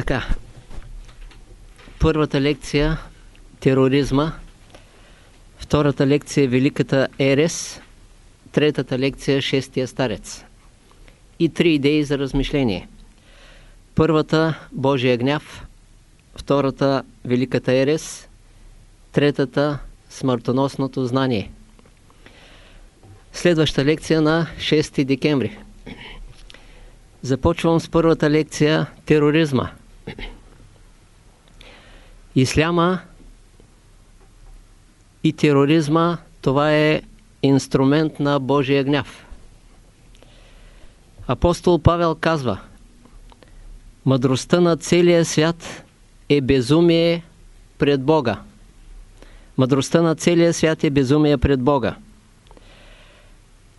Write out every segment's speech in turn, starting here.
Така. Първата лекция тероризма, втората лекция Великата Ерес, третата лекция Шестия старец. И три идеи за размишление. Първата Божия гняв, втората Великата Ерес, третата смъртоносното знание. Следваща лекция на 6 декември. Започвам с първата лекция тероризма. Исляма и тероризма това е инструмент на Божия гняв. Апостол Павел казва Мъдростта на целия свят е безумие пред Бога. Мъдростта на целия свят е безумие пред Бога.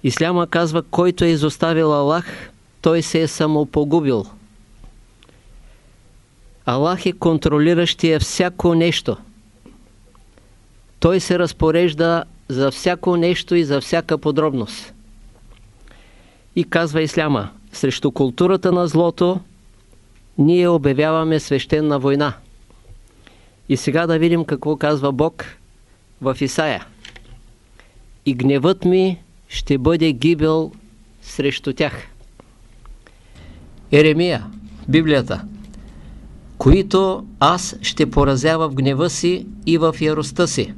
Исляма казва, който е изоставил Аллах, той се е самопогубил. Аллах е контролиращия всяко нещо. Той се разпорежда за всяко нещо и за всяка подробност. И казва Исляма, срещу културата на злото ние обявяваме свещена война. И сега да видим какво казва Бог в Исаия. И гневът ми ще бъде гибел срещу тях. Еремия, Библията, които аз ще поразява в гнева си и в яростта си.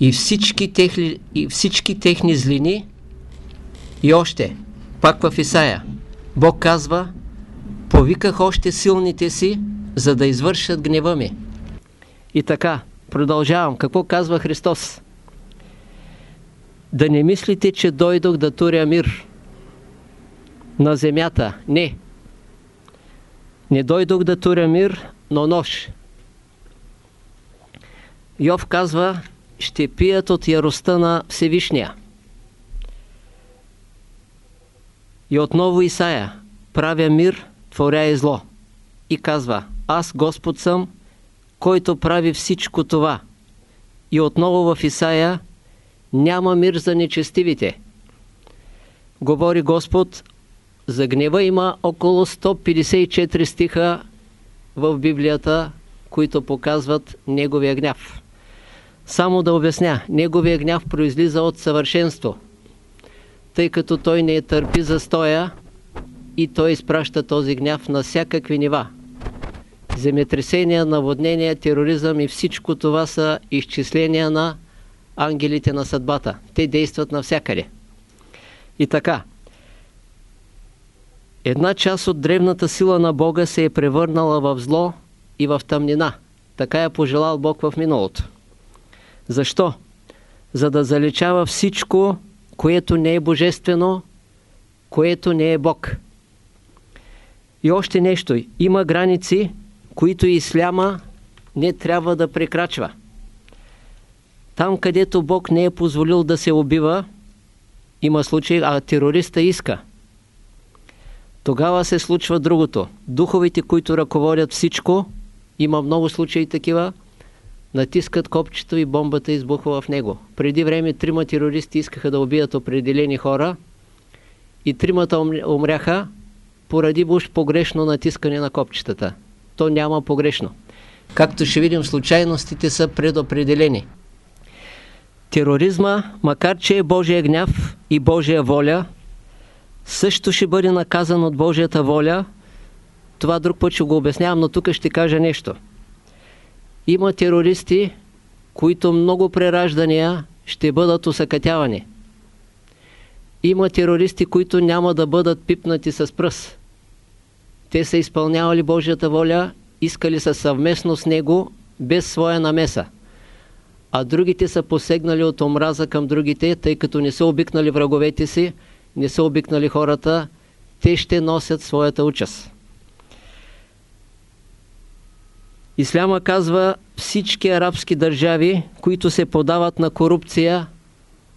И всички, техни, и всички техни злини и още, пак в Исаия, Бог казва, повиках още силните си, за да извършат гнева ми. И така, продължавам. Какво казва Христос? Да не мислите, че дойдох да туря мир на земята. Не. Не дойдох да туря мир, но нож. Йов казва, ще пият от яростта на Всевишния. И отново Исаия, правя мир, творя и зло. И казва, аз Господ съм, който прави всичко това. И отново в Исаия, няма мир за нечестивите. Говори Господ, за гнева има около 154 стиха в Библията, които показват Неговия гняв. Само да обясня, Неговия гняв произлиза от съвършенство, тъй като Той не е търпи застоя и Той изпраща този гняв на всякакви нива. Земетресения, наводнения, тероризъм и всичко това са изчисления на ангелите на съдбата. Те действат навсякъде. И така, Една част от древната сила на Бога се е превърнала в зло и в тъмнина. Така е пожелал Бог в миналото. Защо? За да заличава всичко, което не е божествено, което не е Бог. И още нещо. Има граници, които исляма не трябва да прекрачва. Там, където Бог не е позволил да се убива, има случай, а терориста иска – тогава се случва другото. Духовите, които ръководят всичко, има много случаи такива, натискат копчето и бомбата избухва в него. Преди време трима терористи искаха да убият определени хора и тримата умряха поради буш погрешно натискане на копчетата. То няма погрешно. Както ще видим, случайностите са предопределени. Тероризма, макар че е Божия гняв и Божия воля, също ще бъде наказан от Божията воля. Това друг път ще го обяснявам, но тук ще кажа нещо. Има терористи, които много прераждания ще бъдат усъкътявани. Има терористи, които няма да бъдат пипнати с пръст. Те са изпълнявали Божията воля, искали са съвместно с Него, без своя намеса. А другите са посегнали от омраза към другите, тъй като не са обикнали враговете си, не са обикнали хората, те ще носят своята участ. Исляма казва, всички арабски държави, които се подават на корупция,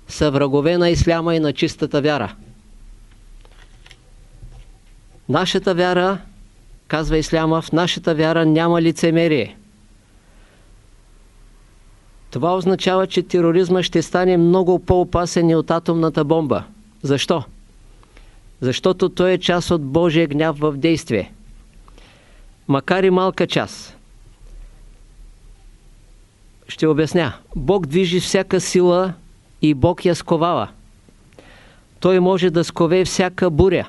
са врагове на исляма и на чистата вяра. Нашата вяра, казва Исляма, в нашата вяра няма лицемерие. Това означава, че тероризма ще стане много по-опасен и от атомната бомба. Защо? Защото той е част от Божия гняв в действие. макар и малка част. Ще обясня. Бог движи всяка сила и Бог я сковава. Той може да скове всяка буря.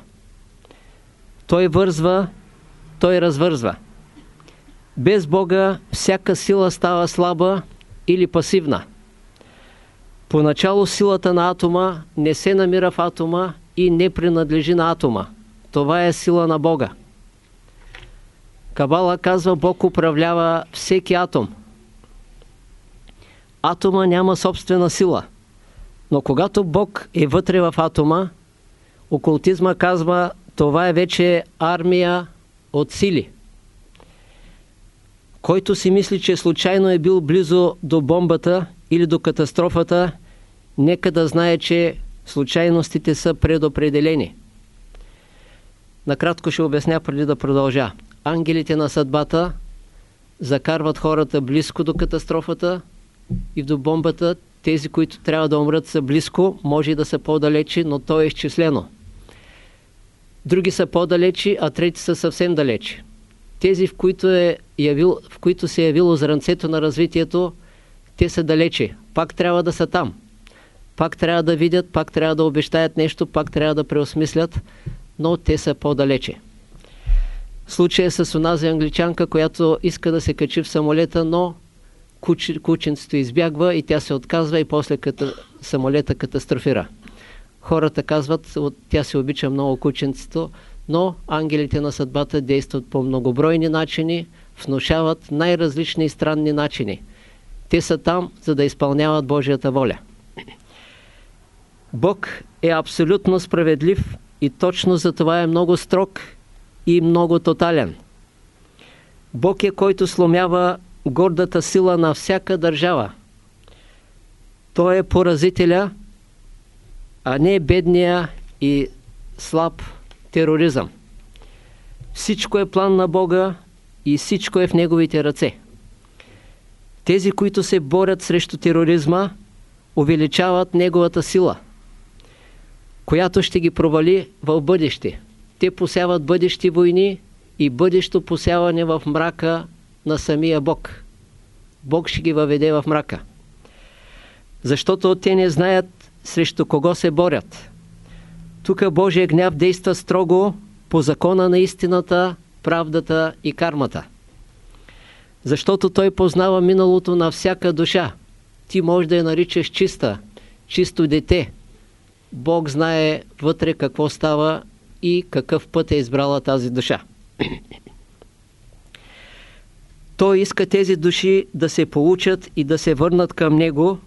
Той вързва, той развързва. Без Бога всяка сила става слаба или пасивна. Поначало силата на атома не се намира в атома и не принадлежи на атома. Това е сила на Бога. Кабала казва, Бог управлява всеки атом. Атома няма собствена сила. Но когато Бог е вътре в атома, окултизма казва, това е вече армия от сили. Който си мисли, че случайно е бил близо до бомбата или до катастрофата, нека да знае, че случайностите са предопределени. Накратко ще обясня преди да продължа. Ангелите на съдбата закарват хората близко до катастрофата и до бомбата. Тези, които трябва да умрат, са близко, може и да са по-далечи, но то е изчислено. Други са по-далечи, а трети са съвсем далечи. Тези, в които, е явил, в които се е явило зранцето на развитието, те са далече. Пак трябва да са там. Пак трябва да видят, пак трябва да обещаят нещо, пак трябва да преосмислят, но те са по-далече. Случая с онази англичанка, която иска да се качи в самолета, но куч, кученцето избягва и тя се отказва и после ката, самолета катастрофира. Хората казват, тя се обича много кученцето, но ангелите на съдбата действат по многобройни начини, внушават най-различни и странни начини. Те са там, за да изпълняват Божията воля. Бог е абсолютно справедлив и точно за това е много строг и много тотален. Бог е който сломява гордата сила на всяка държава. Той е поразителя, а не бедния и слаб тероризъм. Всичко е план на Бога и всичко е в Неговите ръце. Тези, които се борят срещу тероризма, увеличават Неговата сила, която ще ги провали в бъдеще. Те посяват бъдещи войни и бъдещо посяване в мрака на самия Бог. Бог ще ги въведе в мрака. Защото те не знаят срещу кого се борят. Тук Божия гняв действа строго по закона на истината, правдата и кармата. Защото Той познава миналото на всяка душа. Ти можеш да я наричаш чиста, чисто дете. Бог знае вътре какво става и какъв път е избрала тази душа. Той иска тези души да се получат и да се върнат към Него,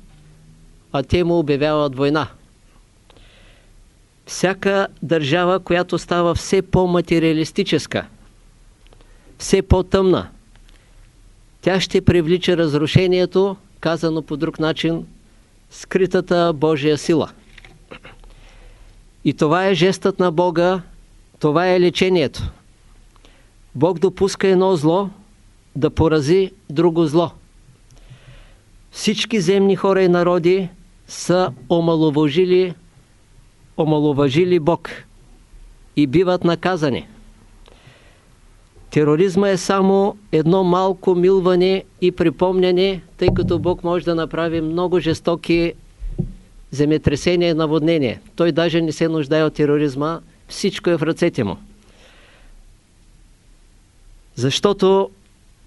а те му обявяват война. Всяка държава, която става все по-материалистическа, все по-тъмна, тя ще привлича разрушението, казано по друг начин, скритата Божия сила. И това е жестът на Бога, това е лечението. Бог допуска едно зло да порази друго зло. Всички земни хора и народи са омаловажили, омаловажили Бог и биват наказани. Тероризма е само едно малко милване и припомняне, тъй като Бог може да направи много жестоки земетресения и наводнения. Той даже не се нуждае от тероризма, всичко е в ръцете му. Защото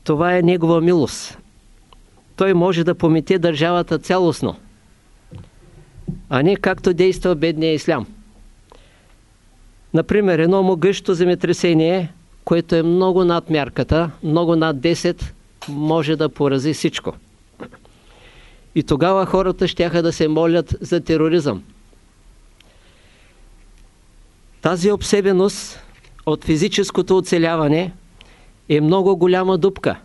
това е Негова милост. Той може да помете държавата цялостно, а не както действа бедния ислям. Например, едно могъщо земетресение, което е много над мярката, много над 10, може да порази всичко. И тогава хората ще да се молят за тероризъм. Тази обсебеност от физическото оцеляване е много голяма дупка.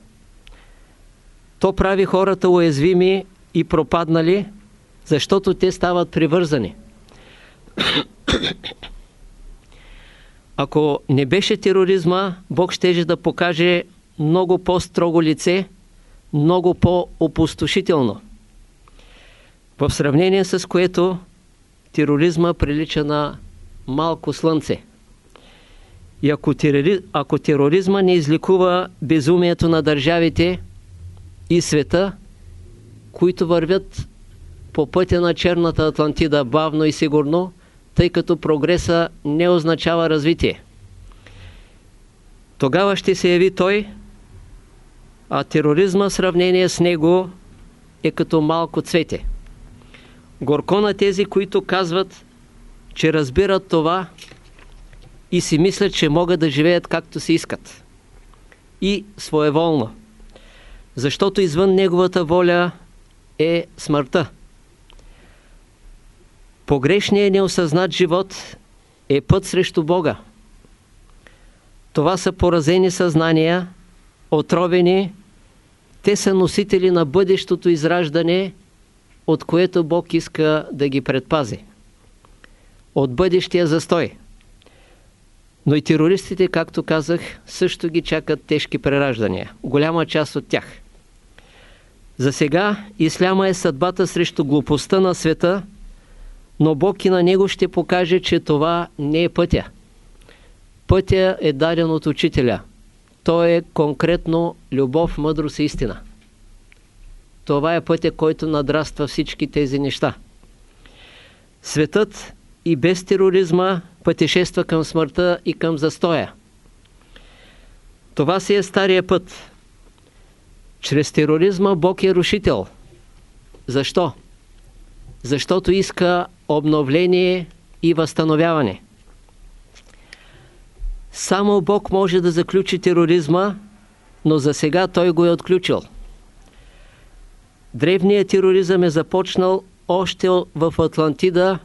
То прави хората уязвими и пропаднали, защото те стават привързани. Ако не беше тероризма, Бог щеше да покаже много по-строго лице, много по-опустошително. В сравнение с което тероризма прилича на малко слънце. И ако, терори... ако тероризма не изликува безумието на държавите и света, които вървят по пътя на черната Атлантида бавно и сигурно, тъй като прогреса не означава развитие. Тогава ще се яви той, а тероризма в сравнение с него е като малко цвете. Горко на тези, които казват, че разбират това и си мислят, че могат да живеят както си искат. И своеволно. Защото извън неговата воля е смъртта. Погрешният неосъзнат живот е път срещу Бога. Това са поразени съзнания, отровени, те са носители на бъдещото израждане, от което Бог иска да ги предпази. От бъдещия застой. Но и терористите, както казах, също ги чакат тежки прераждания. Голяма част от тях. За сега Исляма е съдбата срещу глупостта на света, но Бог и на него ще покаже, че това не е пътя. Пътя е даден от учителя. Той е конкретно любов, мъдрост и истина. Това е пътя, който надраства всички тези неща. Светът и без тероризма пътешества към смъртта и към застоя. Това си е стария път. Чрез тероризма Бог е рушител. Защо? Защото иска обновление и възстановяване. Само Бог може да заключи тероризма, но за сега Той го е отключил. Древният тероризъм е започнал още в Атлантида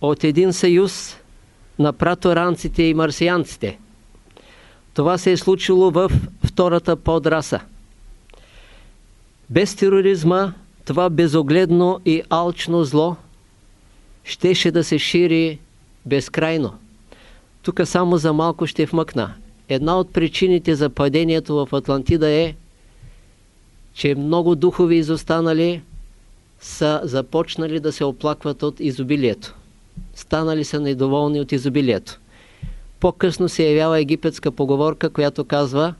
от един съюз на праторанците и марсианците. Това се е случило в втората подраса. Без тероризма това безогледно и алчно зло щеше да се шири безкрайно. Тук само за малко ще вмъкна. Една от причините за падението в Атлантида е, че много духови изостанали са започнали да се оплакват от изобилието. Станали са недоволни от изобилието. По-късно се явява египетска поговорка, която казва,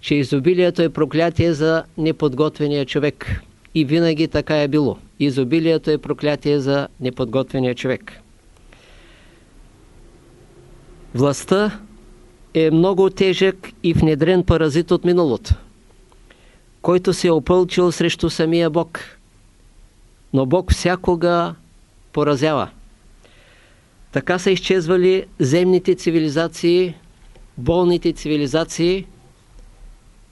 че изобилието е проклятие за неподготвения човек. И винаги така е било. Изобилието е проклятие за неподготвения човек. Властта е много тежък и внедрен паразит от миналото, който се е опълчил срещу самия Бог. Но Бог всякога поразява. Така са изчезвали земните цивилизации, болните цивилизации,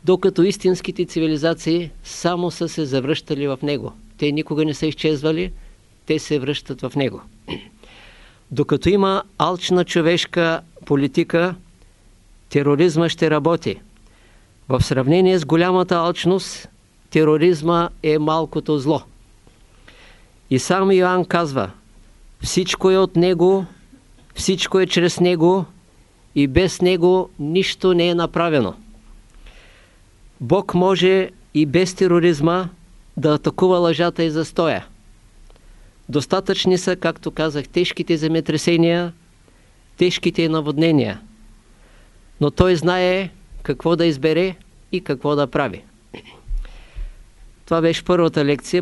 докато истинските цивилизации само са се завръщали в него. Те никога не са изчезвали, те се връщат в него. Докато има алчна човешка политика, тероризма ще работи. В сравнение с голямата алчност, тероризма е малкото зло. И сам Йоанн казва, всичко е от Него, всичко е чрез Него и без Него нищо не е направено. Бог може и без тероризма да атакува лъжата и застоя. Достатъчни са, както казах, тежките земетресения, тежките наводнения. Но той знае какво да избере и какво да прави. Това беше първата лекция.